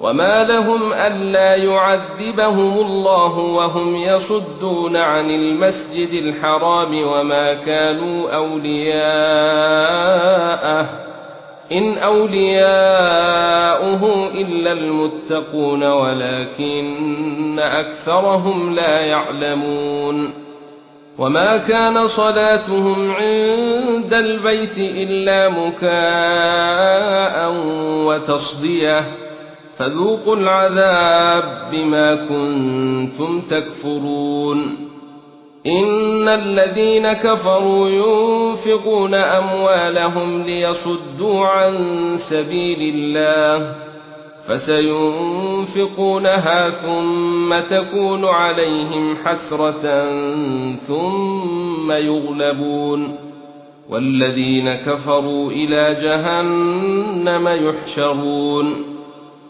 وما لهم الا يعذبهم الله وهم يصدون عن المسجد الحرام وما كانوا اولياءه ان اولياؤه الا المتقون ولكن اكثرهم لا يعلمون وما كان صلاتهم عند البيت الا مكاء وتصديه فذوقوا العذاب بما كنتم تكفرون. إن الذين كفروا ينفقون أموالهم ليصدوا عن سبيل الله فسينفقونها ثم تكون عليهم حسرة ثم يغلبون. والذين كفروا إلى جهنم يحشرون.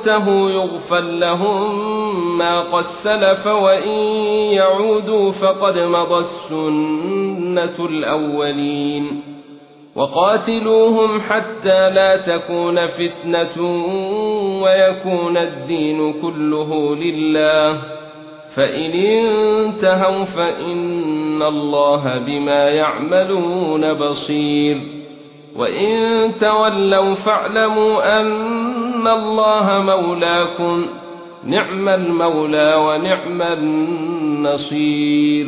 ينتهوا يغفر لهم ما قد سلف وإن يعودوا فقد مضى السنة الأولين. وقاتلوهم حتى لا تكون فتنة ويكون الدين كله لله. فإن انتهوا فإن الله بما يعملون بصير. وإن تولوا فاعلموا ان الله مولاكم نعم المولى ونعم النصير